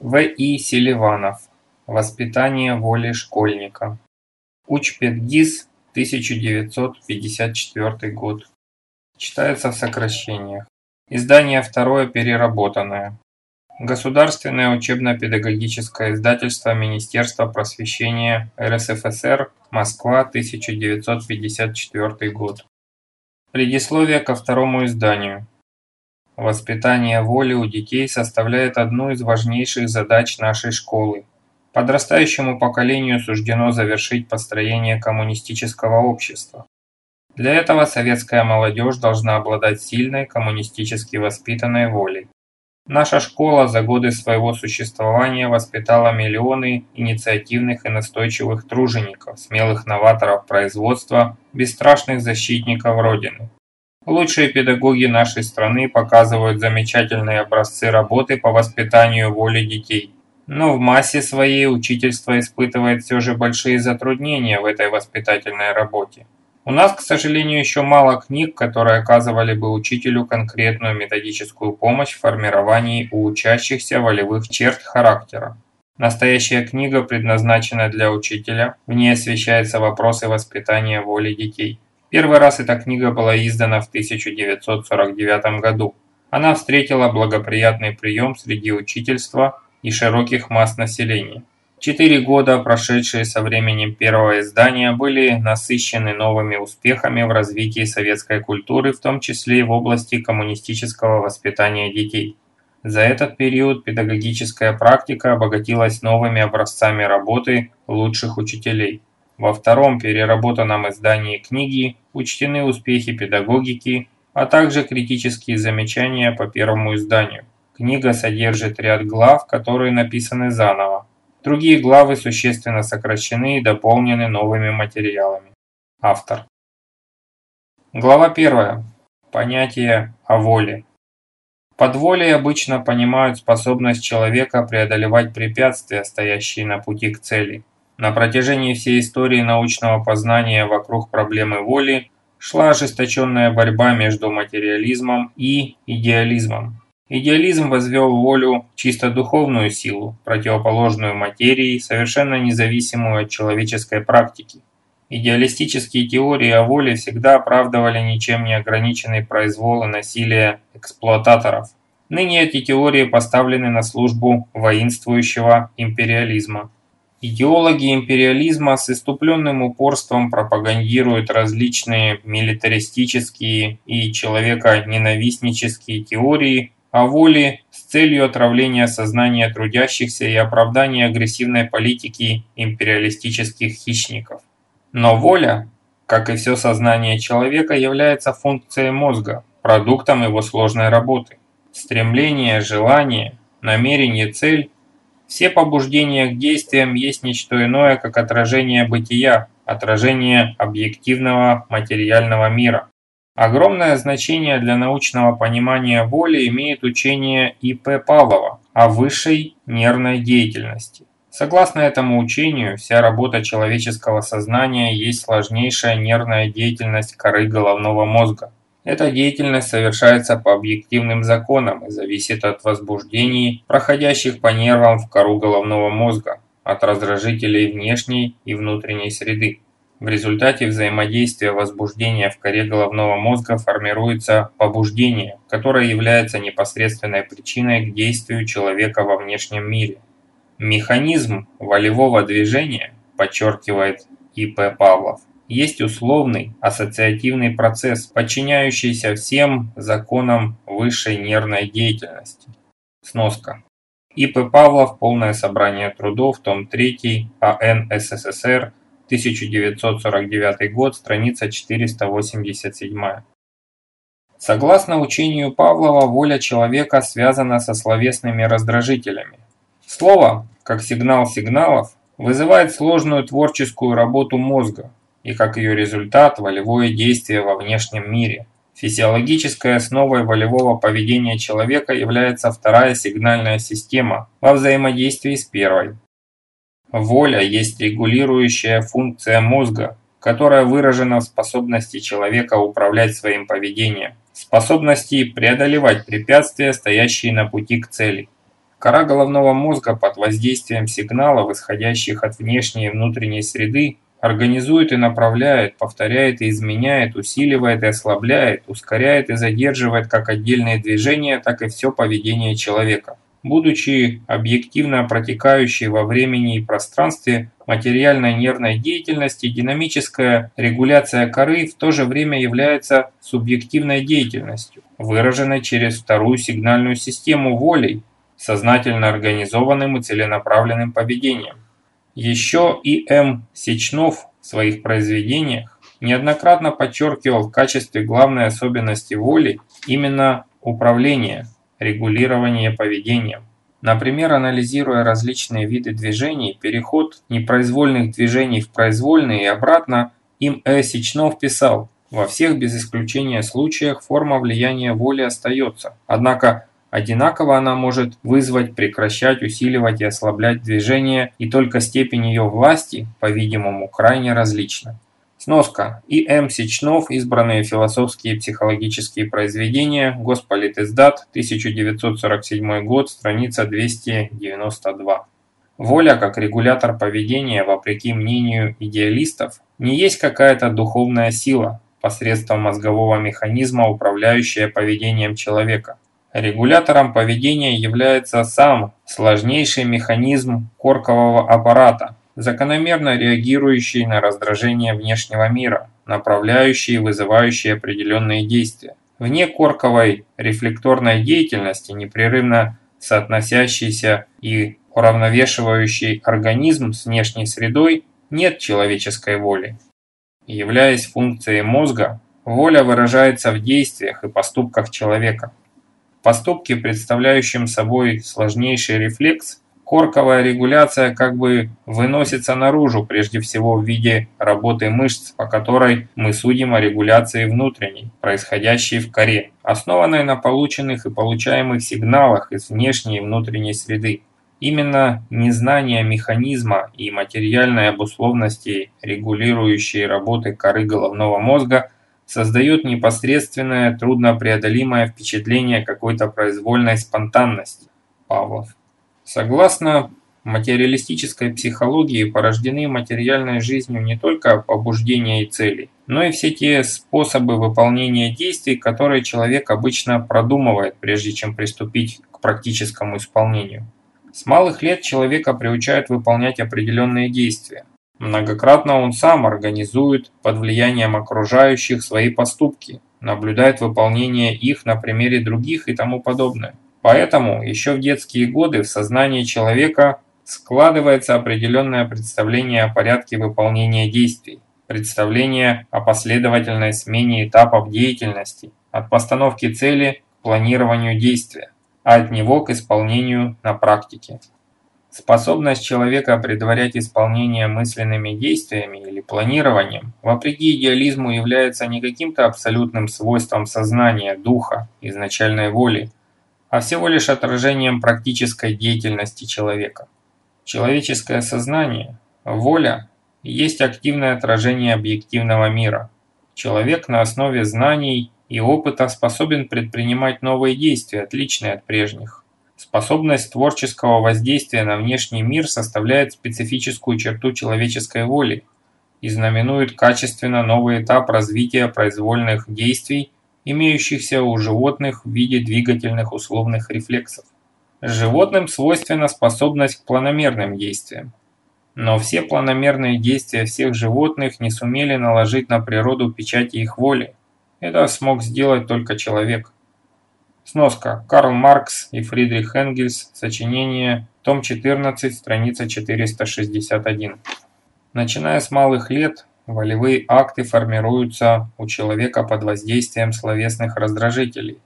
В. И. Селиванов. Воспитание воли школьника. Учпедгиз, 1954 год. Читается в сокращениях. Издание второе переработанное. Государственное учебно-педагогическое издательство Министерства просвещения РСФСР, Москва, 1954 год. Предисловие ко второму изданию. Воспитание воли у детей составляет одну из важнейших задач нашей школы. Подрастающему поколению суждено завершить построение коммунистического общества. Для этого советская молодежь должна обладать сильной коммунистически воспитанной волей. Наша школа за годы своего существования воспитала миллионы инициативных и настойчивых тружеников, смелых новаторов производства, бесстрашных защитников Родины. Лучшие педагоги нашей страны показывают замечательные образцы работы по воспитанию воли детей. Но в массе своей учительство испытывает все же большие затруднения в этой воспитательной работе. У нас, к сожалению, еще мало книг, которые оказывали бы учителю конкретную методическую помощь в формировании у учащихся волевых черт характера. Настоящая книга предназначена для учителя, в ней освещаются вопросы воспитания воли детей. Первый раз эта книга была издана в 1949 году. Она встретила благоприятный прием среди учительства и широких масс населения. Четыре года, прошедшие со времени первого издания, были насыщены новыми успехами в развитии советской культуры, в том числе и в области коммунистического воспитания детей. За этот период педагогическая практика обогатилась новыми образцами работы лучших учителей. Во втором переработанном издании книги учтены успехи педагогики, а также критические замечания по первому изданию. Книга содержит ряд глав, которые написаны заново. Другие главы существенно сокращены и дополнены новыми материалами. Автор. Глава 1. Понятие о воле. Под волей обычно понимают способность человека преодолевать препятствия, стоящие на пути к цели. На протяжении всей истории научного познания вокруг проблемы воли шла ожесточенная борьба между материализмом и идеализмом. Идеализм возвел волю чисто духовную силу, противоположную материи, совершенно независимую от человеческой практики. Идеалистические теории о воле всегда оправдывали ничем не ограниченный произвол и насилие эксплуататоров. Ныне эти теории поставлены на службу воинствующего империализма. Идеологи империализма с иступленным упорством пропагандируют различные милитаристические и человеконенавистнические теории о воле с целью отравления сознания трудящихся и оправдания агрессивной политики империалистических хищников. Но воля, как и все сознание человека, является функцией мозга, продуктом его сложной работы. Стремление, желание, намерение, цель – все побуждения к действиям есть не что иное, как отражение бытия, отражение объективного материального мира. Огромное значение для научного понимания воли имеет учение И.П. Павлова о высшей нервной деятельности. Согласно этому учению, вся работа человеческого сознания есть сложнейшая нервная деятельность коры головного мозга. Эта деятельность совершается по объективным законам и зависит от возбуждений, проходящих по нервам в кору головного мозга, от раздражителей внешней и внутренней среды. В результате взаимодействия возбуждения в коре головного мозга формируется побуждение, которое является непосредственной причиной к действию человека во внешнем мире. Механизм волевого движения, подчеркивает И.П. Павлов, есть условный ассоциативный процесс, подчиняющийся всем законам высшей нервной деятельности. Сноска. И.П. Павлов. Полное собрание трудов. Том 3. АН СССР. 1949 год, страница 487. Согласно учению Павлова, воля человека связана со словесными раздражителями. Слово, как сигнал сигналов, вызывает сложную творческую работу мозга и как ее результат волевое действие во внешнем мире. Физиологической основой волевого поведения человека является вторая сигнальная система во взаимодействии с первой. Воля есть регулирующая функция мозга, которая выражена в способности человека управлять своим поведением, способности преодолевать препятствия, стоящие на пути к цели. Кора головного мозга под воздействием сигналов, исходящих от внешней и внутренней среды, организует и направляет, повторяет и изменяет, усиливает и ослабляет, ускоряет и задерживает как отдельные движения, так и все поведение человека. Будучи объективно протекающей во времени и пространстве материальной нервной деятельности, динамическая регуляция коры в то же время является субъективной деятельностью, выраженной через вторую сигнальную систему волей, сознательно организованным и целенаправленным поведением. Еще и М. Сечнов в своих произведениях неоднократно подчеркивал в качестве главной особенности воли именно управление – регулирование поведения. Например, анализируя различные виды движений, переход непроизвольных движений в произвольные и обратно, им Э. Сечнов писал, во всех без исключения случаях форма влияния воли остается, однако одинаково она может вызвать, прекращать, усиливать и ослаблять движение, и только степень ее власти, по-видимому, крайне различна. Сноска. И. М. Сечнов. Избранные философские и психологические произведения. Госполитиздат. 1947 год. Страница 292. Воля, как регулятор поведения, вопреки мнению идеалистов, не есть какая-то духовная сила, посредством мозгового механизма, управляющая поведением человека. Регулятором поведения является сам сложнейший механизм коркового аппарата, закономерно реагирующий на раздражение внешнего мира, направляющий и вызывающий определенные действия. Вне корковой рефлекторной деятельности, непрерывно соотносящийся и уравновешивающий организм с внешней средой, нет человеческой воли. Являясь функцией мозга, воля выражается в действиях и поступках человека. Поступки, представляющим собой сложнейший рефлекс, Корковая регуляция как бы выносится наружу, прежде всего в виде работы мышц, по которой мы судим о регуляции внутренней, происходящей в коре, основанной на полученных и получаемых сигналах из внешней и внутренней среды. Именно незнание механизма и материальной обусловности регулирующей работы коры головного мозга создает непосредственное труднопреодолимое впечатление какой-то произвольной спонтанности. Павлов. Согласно материалистической психологии порождены материальной жизнью не только побуждения и цели, но и все те способы выполнения действий, которые человек обычно продумывает, прежде чем приступить к практическому исполнению. С малых лет человека приучают выполнять определенные действия. Многократно он сам организует под влиянием окружающих свои поступки, наблюдает выполнение их на примере других и тому подобное. Поэтому еще в детские годы в сознании человека складывается определенное представление о порядке выполнения действий, представление о последовательной смене этапов деятельности, от постановки цели к планированию действия, а от него к исполнению на практике. Способность человека предварять исполнение мысленными действиями или планированием, вопреки идеализму, является не каким-то абсолютным свойством сознания, духа, изначальной воли, а всего лишь отражением практической деятельности человека. Человеческое сознание, воля, есть активное отражение объективного мира. Человек на основе знаний и опыта способен предпринимать новые действия, отличные от прежних. Способность творческого воздействия на внешний мир составляет специфическую черту человеческой воли и знаменует качественно новый этап развития произвольных действий имеющихся у животных в виде двигательных условных рефлексов. Животным свойственна способность к планомерным действиям. Но все планомерные действия всех животных не сумели наложить на природу печати их воли. Это смог сделать только человек. Сноска. Карл Маркс и Фридрих Энгельс. Сочинение. Том 14. Страница 461. Начиная с малых лет, Волевые акты формируются у человека под воздействием словесных раздражителей.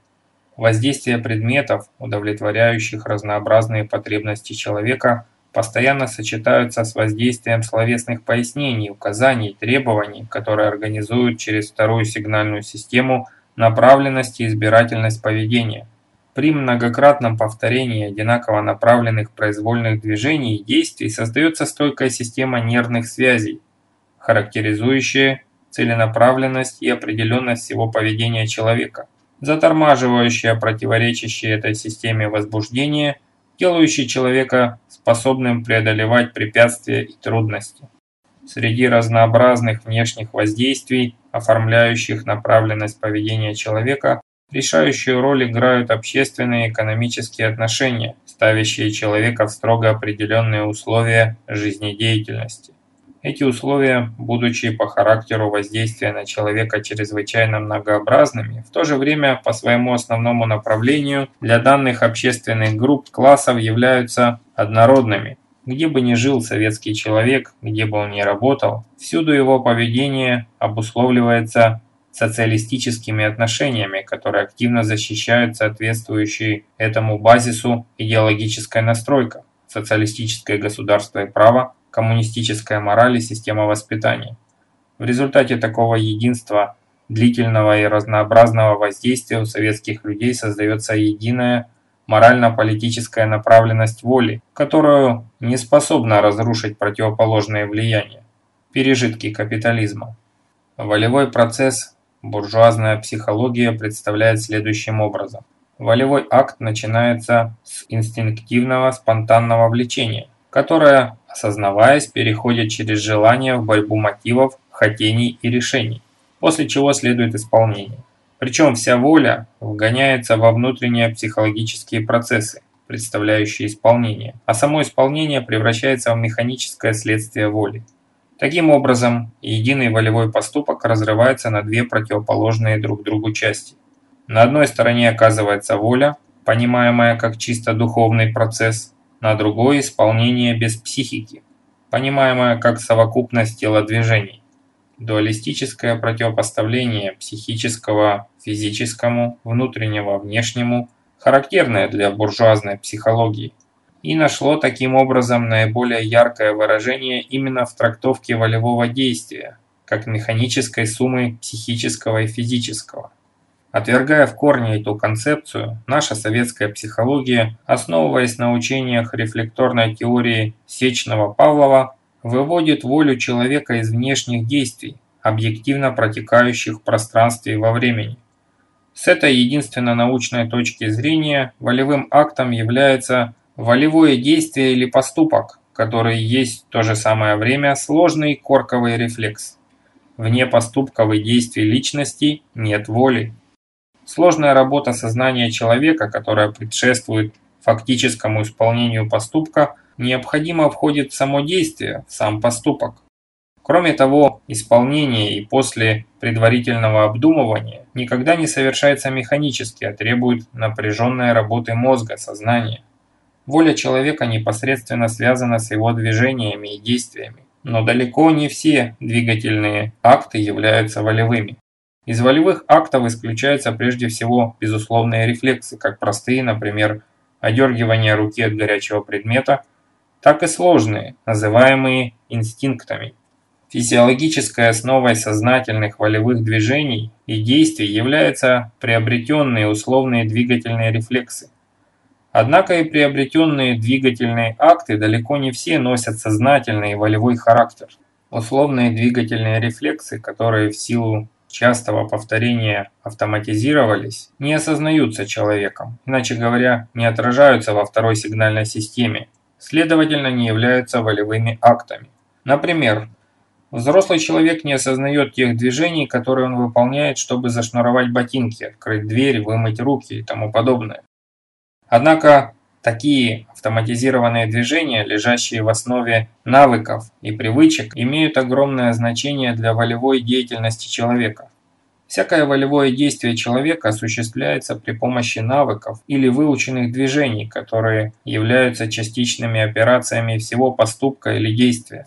Воздействие предметов, удовлетворяющих разнообразные потребности человека, постоянно сочетаются с воздействием словесных пояснений, указаний, требований, которые организуют через вторую сигнальную систему направленность и избирательность поведения. При многократном повторении одинаково направленных произвольных движений и действий создается стойкая система нервных связей, характеризующие целенаправленность и определенность всего поведения человека, затормаживающее противоречащее этой системе возбуждение делающий человека способным преодолевать препятствия и трудности. Среди разнообразных внешних воздействий, оформляющих направленность поведения человека, решающую роль играют общественные и экономические отношения, ставящие человека в строго определенные условия жизнедеятельности. Эти условия, будучи по характеру воздействия на человека чрезвычайно многообразными, в то же время по своему основному направлению для данных общественных групп классов являются однородными. Где бы ни жил советский человек, где бы он ни работал, всюду его поведение обусловливается социалистическими отношениями, которые активно защищают соответствующий этому базису идеологическая настройка, социалистическое государство и право, коммунистическая мораль и система воспитания. В результате такого единства, длительного и разнообразного воздействия у советских людей создается единая морально-политическая направленность воли, которую не способна разрушить противоположные влияния, пережитки капитализма. Волевой процесс буржуазная психология представляет следующим образом. Волевой акт начинается с инстинктивного спонтанного влечения, которое осознаваясь, переходит через желание в борьбу мотивов, хотений и решений, после чего следует исполнение. Причем вся воля вгоняется во внутренние психологические процессы, представляющие исполнение, а само исполнение превращается в механическое следствие воли. Таким образом, единый волевой поступок разрывается на две противоположные друг другу части. На одной стороне оказывается воля, понимаемая как чисто духовный процесс, на другое исполнение без психики, понимаемое как совокупность телодвижений. Дуалистическое противопоставление психического физическому, внутреннего внешнему, характерное для буржуазной психологии, и нашло таким образом наиболее яркое выражение именно в трактовке волевого действия, как механической суммы психического и физического. Отвергая в корне эту концепцию, наша советская психология, основываясь на учениях рефлекторной теории Сечного-Павлова, выводит волю человека из внешних действий, объективно протекающих в пространстве и во времени. С этой единственно научной точки зрения волевым актом является волевое действие или поступок, который есть в то же самое время сложный корковый рефлекс. Вне поступковых действий личности нет воли. Сложная работа сознания человека, которая предшествует фактическому исполнению поступка, необходимо входит само действие, сам поступок. Кроме того, исполнение и после предварительного обдумывания никогда не совершается механически, а требует напряженной работы мозга, сознания. Воля человека непосредственно связана с его движениями и действиями, но далеко не все двигательные акты являются волевыми. Из волевых актов исключаются прежде всего безусловные рефлексы, как простые, например, одергивание руки от горячего предмета, так и сложные, называемые инстинктами. Физиологической основой сознательных волевых движений и действий являются приобретенные условные двигательные рефлексы. Однако и приобретенные двигательные акты далеко не все носят сознательный и волевой характер. Условные двигательные рефлексы, которые в силу частого повторения автоматизировались, не осознаются человеком, иначе говоря, не отражаются во второй сигнальной системе, следовательно не являются волевыми актами. Например, взрослый человек не осознает тех движений, которые он выполняет, чтобы зашнуровать ботинки, открыть дверь, вымыть руки и тому подобное. Однако Такие автоматизированные движения, лежащие в основе навыков и привычек, имеют огромное значение для волевой деятельности человека. Всякое волевое действие человека осуществляется при помощи навыков или выученных движений, которые являются частичными операциями всего поступка или действия.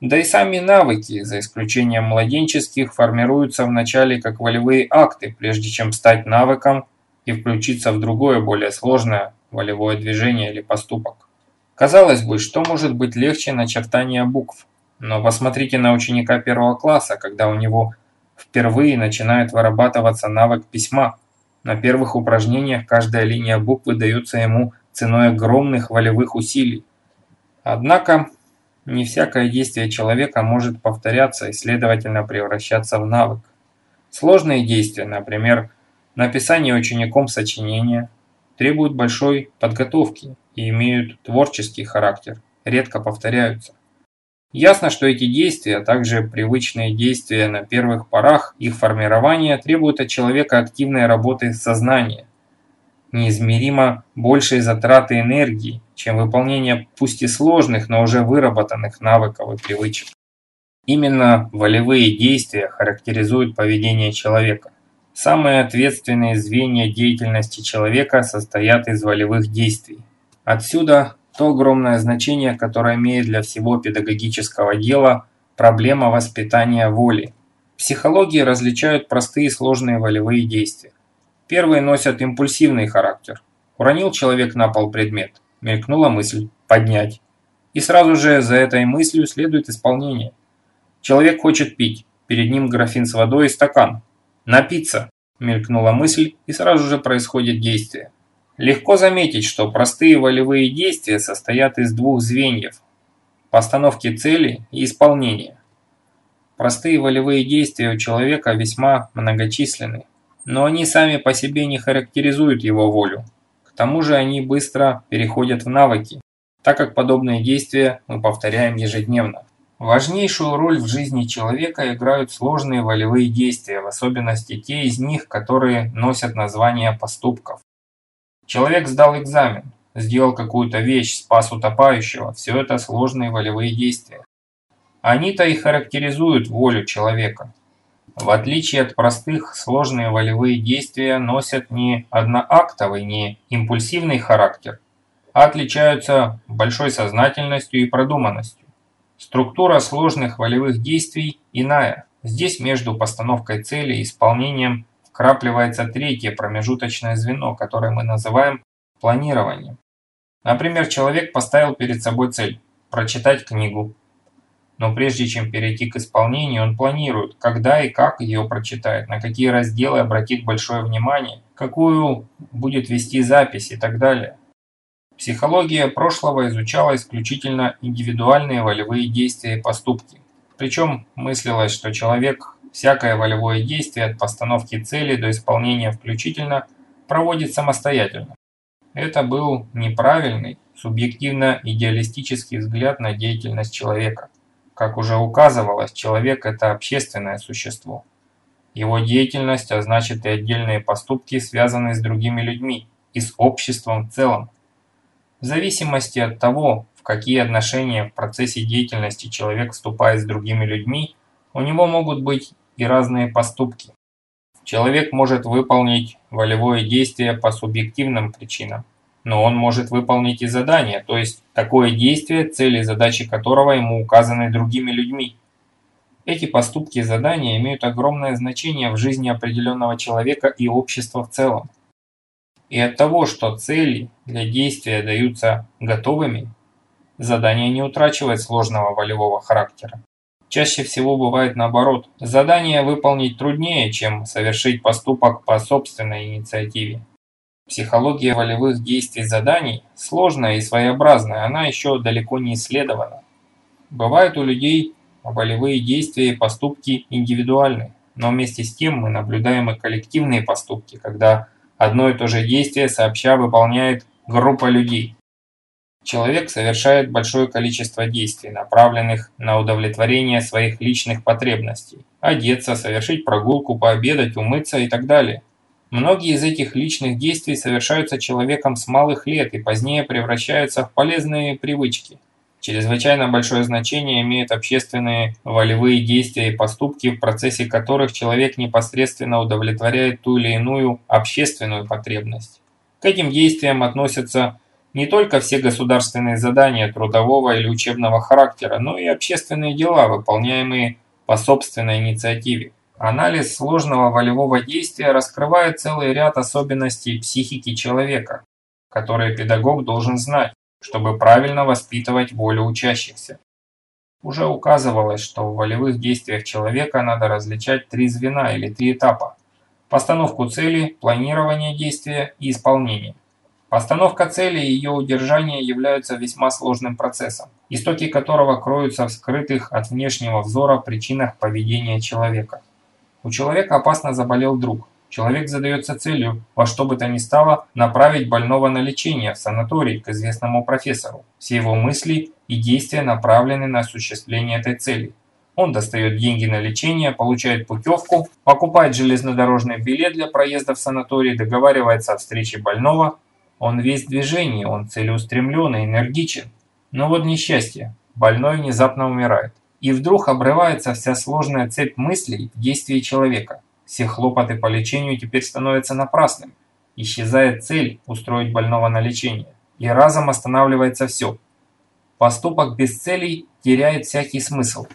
Да и сами навыки, за исключением младенческих, формируются вначале как волевые акты, прежде чем стать навыком и включиться в другое, более сложное волевое движение или поступок. Казалось бы, что может быть легче начертания букв? Но посмотрите на ученика первого класса, когда у него впервые начинает вырабатываться навык письма. На первых упражнениях каждая линия буквы дается ему ценой огромных волевых усилий. Однако, не всякое действие человека может повторяться и, следовательно, превращаться в навык. Сложные действия, например, написание учеником сочинения, требуют большой подготовки и имеют творческий характер, редко повторяются. Ясно, что эти действия, а также привычные действия на первых порах их формирования требуют от человека активной работы сознания, неизмеримо большей затраты энергии, чем выполнение пусть и сложных, но уже выработанных навыков и привычек. Именно волевые действия характеризуют поведение человека. Самые ответственные звенья деятельности человека состоят из волевых действий. Отсюда то огромное значение, которое имеет для всего педагогического дела проблема воспитания воли. В психологии различают простые и сложные волевые действия. Первые носят импульсивный характер. Уронил человек на пол предмет, мелькнула мысль «поднять». И сразу же за этой мыслью следует исполнение. Человек хочет пить, перед ним графин с водой и стакан. «Напиться!» – мелькнула мысль, и сразу же происходит действие. Легко заметить, что простые волевые действия состоят из двух звеньев – постановки цели и исполнения. Простые волевые действия у человека весьма многочисленны, но они сами по себе не характеризуют его волю. К тому же они быстро переходят в навыки, так как подобные действия мы повторяем ежедневно. Важнейшую роль в жизни человека играют сложные волевые действия, в особенности те из них, которые носят название поступков. Человек сдал экзамен, сделал какую-то вещь, спас утопающего. Все это сложные волевые действия. Они-то и характеризуют волю человека. В отличие от простых, сложные волевые действия носят не одноактовый, не импульсивный характер, а отличаются большой сознательностью и продуманностью. Структура сложных волевых действий иная. Здесь между постановкой цели и исполнением вкрапливается третье промежуточное звено, которое мы называем планированием. Например, человек поставил перед собой цель – прочитать книгу. Но прежде чем перейти к исполнению, он планирует, когда и как ее прочитает, на какие разделы обратит большое внимание, какую будет вести запись и так далее. Психология прошлого изучала исключительно индивидуальные волевые действия и поступки. Причем мыслилось, что человек Всякое волевое действие от постановки цели до исполнения включительно проводит самостоятельно. Это был неправильный, субъективно-идеалистический взгляд на деятельность человека. Как уже указывалось, человек – это общественное существо. Его деятельность, а значит и отдельные поступки, связаны с другими людьми и с обществом в целом. В зависимости от того, в какие отношения в процессе деятельности человек вступает с другими людьми, у него могут быть и разные поступки. Человек может выполнить волевое действие по субъективным причинам, но он может выполнить и задание, то есть такое действие, цели и задачи которого ему указаны другими людьми. Эти поступки и задания имеют огромное значение в жизни определенного человека и общества в целом. И от того, что цели для действия даются готовыми, задание не утрачивает сложного волевого характера. Чаще всего бывает наоборот. Задание выполнить труднее, чем совершить поступок по собственной инициативе. Психология волевых действий заданий сложная и своеобразная, она еще далеко не исследована. Бывают у людей волевые действия и поступки индивидуальны, но вместе с тем мы наблюдаем и коллективные поступки, когда одно и то же действие сообща выполняет группа людей. Человек совершает большое количество действий, направленных на удовлетворение своих личных потребностей. Одеться, совершить прогулку, пообедать, умыться и так далее. Многие из этих личных действий совершаются человеком с малых лет и позднее превращаются в полезные привычки. Чрезвычайно большое значение имеют общественные волевые действия и поступки, в процессе которых человек непосредственно удовлетворяет ту или иную общественную потребность. К этим действиям относятся не только все государственные задания трудового или учебного характера, но и общественные дела, выполняемые по собственной инициативе. Анализ сложного волевого действия раскрывает целый ряд особенностей психики человека, которые педагог должен знать, чтобы правильно воспитывать волю учащихся. Уже указывалось, что в волевых действиях человека надо различать три звена или три этапа – постановку цели, планирование действия и исполнение. Постановка цели и ее удержание являются весьма сложным процессом, истоки которого кроются в скрытых от внешнего взора причинах поведения человека. У человека опасно заболел друг. Человек задается целью во что бы то ни стало направить больного на лечение в санаторий к известному профессору. Все его мысли и действия направлены на осуществление этой цели. Он достает деньги на лечение, получает путевку, покупает железнодорожный билет для проезда в санаторий, договаривается о встрече больного. Он весь движение, он целеустремленный, энергичен. Но вот несчастье. Больной внезапно умирает. И вдруг обрывается вся сложная цепь мыслей в действии человека. Все хлопоты по лечению теперь становятся напрасными. Исчезает цель устроить больного на лечение. И разом останавливается все. Поступок без целей теряет всякий смысл.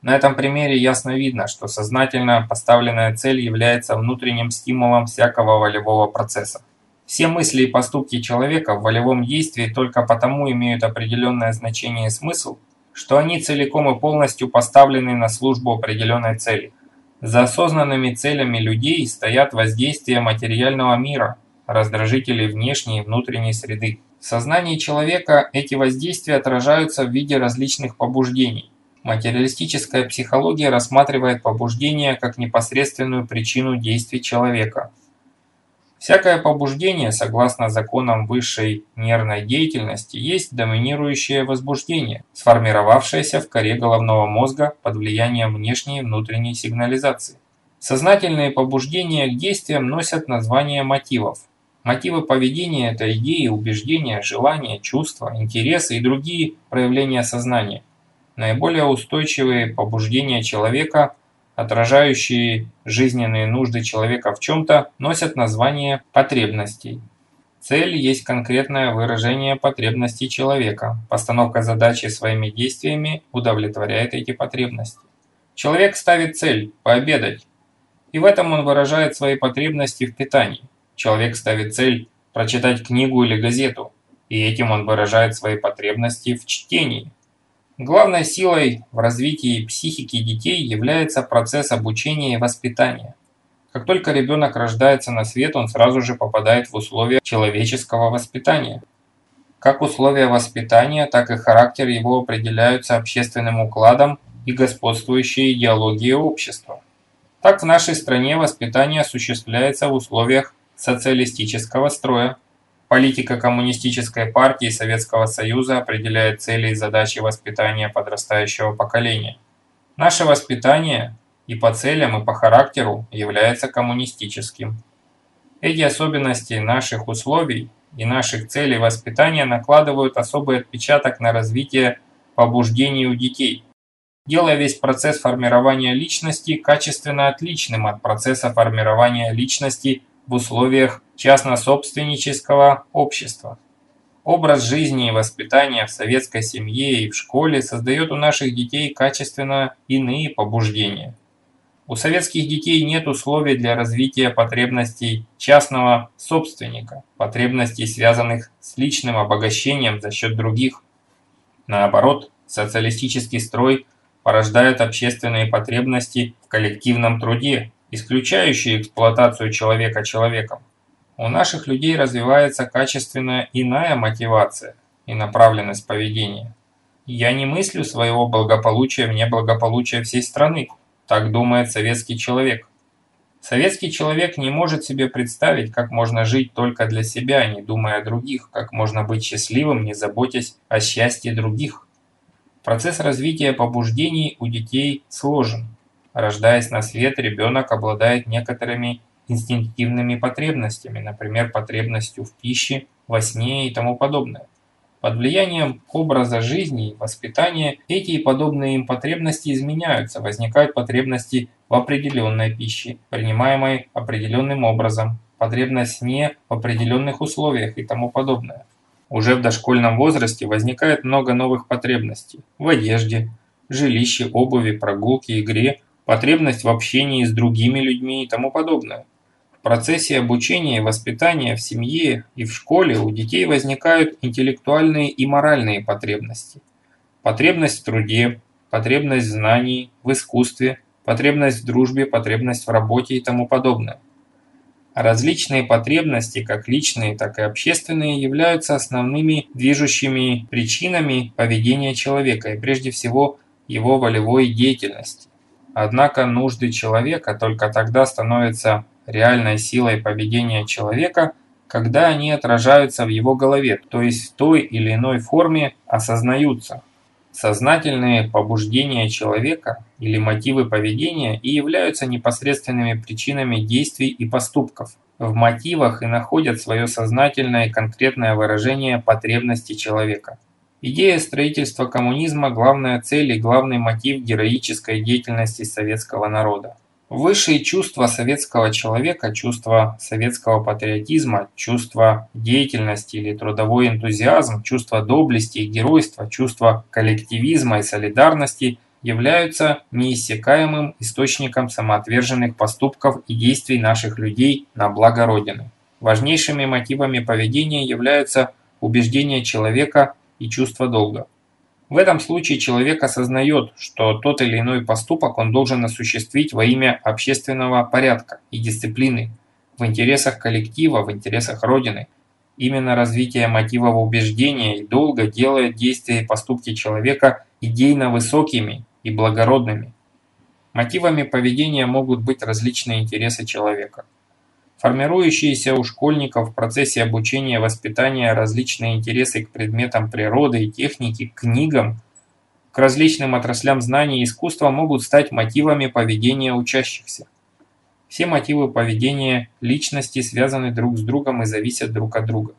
На этом примере ясно видно, что сознательно поставленная цель является внутренним стимулом всякого волевого процесса. Все мысли и поступки человека в волевом действии только потому имеют определенное значение и смысл, что они целиком и полностью поставлены на службу определенной цели. За осознанными целями людей стоят воздействия материального мира, раздражители внешней и внутренней среды. В сознании человека эти воздействия отражаются в виде различных побуждений. Материалистическая психология рассматривает побуждение как непосредственную причину действий человека. Всякое побуждение, согласно законам высшей нервной деятельности, есть доминирующее возбуждение, сформировавшееся в коре головного мозга под влиянием внешней и внутренней сигнализации. Сознательные побуждения к действиям носят название мотивов. Мотивы поведения – это идеи, убеждения, желания, чувства, интересы и другие проявления сознания. Наиболее устойчивые побуждения человека, отражающие жизненные нужды человека в чем-то, носят название потребностей. Цель есть конкретное выражение потребностей человека. Постановка задачи своими действиями удовлетворяет эти потребности. Человек ставит цель – пообедать. И в этом он выражает свои потребности в питании. Человек ставит цель – прочитать книгу или газету. И этим он выражает свои потребности в чтении. Главной силой в развитии психики детей является процесс обучения и воспитания. Как только ребенок рождается на свет, он сразу же попадает в условия человеческого воспитания. Как условия воспитания, так и характер его определяются общественным укладом и господствующей идеологией общества. Так в нашей стране воспитание осуществляется в условиях социалистического строя, Политика Коммунистической партии Советского Союза определяет цели и задачи воспитания подрастающего поколения. Наше воспитание и по целям, и по характеру является коммунистическим. Эти особенности наших условий и наших целей воспитания накладывают особый отпечаток на развитие побуждений у детей, делая весь процесс формирования личности качественно отличным от процесса формирования личности в условиях частно-собственнического общества. Образ жизни и воспитания в советской семье и в школе создает у наших детей качественно иные побуждения. У советских детей нет условий для развития потребностей частного собственника, потребностей, связанных с личным обогащением за счет других. Наоборот, социалистический строй порождает общественные потребности в коллективном труде, исключающие эксплуатацию человека человеком. У наших людей развивается качественно иная мотивация и направленность поведения. Я не мыслю своего благополучия вне благополучия всей страны, так думает советский человек. Советский человек не может себе представить, как можно жить только для себя, не думая о других, как можно быть счастливым, не заботясь о счастье других. Процесс развития побуждений у детей сложен. Рождаясь на свет, ребенок обладает некоторыми инстинктивными потребностями, например, потребностью в пище, во сне и тому подобное. Под влиянием образа жизни и воспитания эти и подобные им потребности изменяются, возникают потребности в определенной пище, принимаемой определенным образом, потребность сне в определенных условиях и тому подобное. Уже в дошкольном возрасте возникает много новых потребностей в одежде, жилище, обуви, прогулке, игре, потребность в общении с другими людьми и тому подобное. В процессе обучения и воспитания в семье и в школе у детей возникают интеллектуальные и моральные потребности. Потребность в труде, потребность в знании, в искусстве, потребность в дружбе, потребность в работе и тому подобное. различные потребности, как личные, так и общественные, являются основными движущими причинами поведения человека и прежде всего его волевой деятельности. Однако нужды человека только тогда становятся реальной силой поведения человека, когда они отражаются в его голове, то есть в той или иной форме осознаются. Сознательные побуждения человека или мотивы поведения и являются непосредственными причинами действий и поступков. В мотивах и находят свое сознательное и конкретное выражение потребностей человека. Идея строительства коммунизма – главная цель и главный мотив героической деятельности советского народа. Высшие чувства советского человека, чувство советского патриотизма, чувство деятельности или трудовой энтузиазм, чувство доблести и геройства, чувство коллективизма и солидарности являются неиссякаемым источником самоотверженных поступков и действий наших людей на благо Родины. Важнейшими мотивами поведения являются убеждения человека и чувство долга. В этом случае человек осознает, что тот или иной поступок он должен осуществить во имя общественного порядка и дисциплины, в интересах коллектива, в интересах Родины. Именно развитие мотивов убеждения и долга делает действия и поступки человека идейно высокими и благородными. Мотивами поведения могут быть различные интересы человека. Формирующиеся у школьников в процессе обучения и воспитания различные интересы к предметам природы и техники, к книгам, к различным отраслям знаний и искусства могут стать мотивами поведения учащихся. Все мотивы поведения личности связаны друг с другом и зависят друг от друга.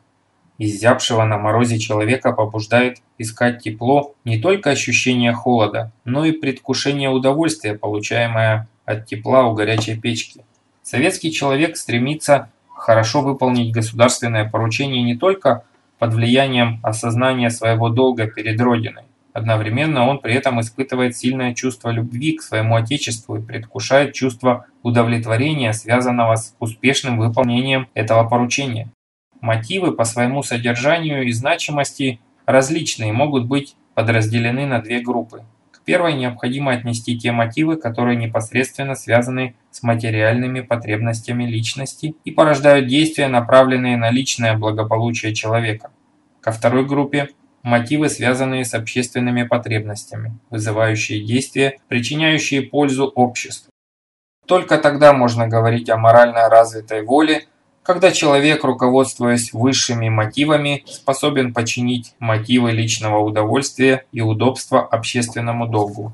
Изябшего на морозе человека побуждает искать тепло не только ощущение холода, но и предвкушение удовольствия, получаемое от тепла у горячей печки. Советский человек стремится хорошо выполнить государственное поручение не только под влиянием осознания своего долга перед Родиной. Одновременно он при этом испытывает сильное чувство любви к своему Отечеству и предвкушает чувство удовлетворения, связанного с успешным выполнением этого поручения. Мотивы по своему содержанию и значимости различные могут быть подразделены на две группы первой необходимо отнести те мотивы, которые непосредственно связаны с материальными потребностями личности и порождают действия, направленные на личное благополучие человека. Ко второй группе – мотивы, связанные с общественными потребностями, вызывающие действия, причиняющие пользу обществу. Только тогда можно говорить о морально развитой воле, когда человек, руководствуясь высшими мотивами, способен подчинить мотивы личного удовольствия и удобства общественному долгу.